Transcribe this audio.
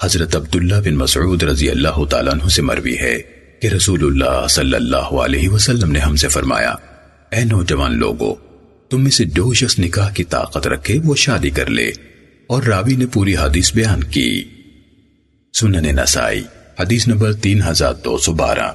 حضرت عبداللہ بن مسعود رضی اللہ تعالیٰ عنہ سے مروی ہے کہ رسول اللہ صلی اللہ علیہ وسلم نے ہم سے فرمایا، اے نوجوان لوگو، تم میں سے جو شخص نکاح کی طاقت رکھے وہ شادی کر لے، اور راوی نے پوری حدیث بیان کی۔ سنن نسائی، حدیث نمبر تین ہزار دو سو بارہ۔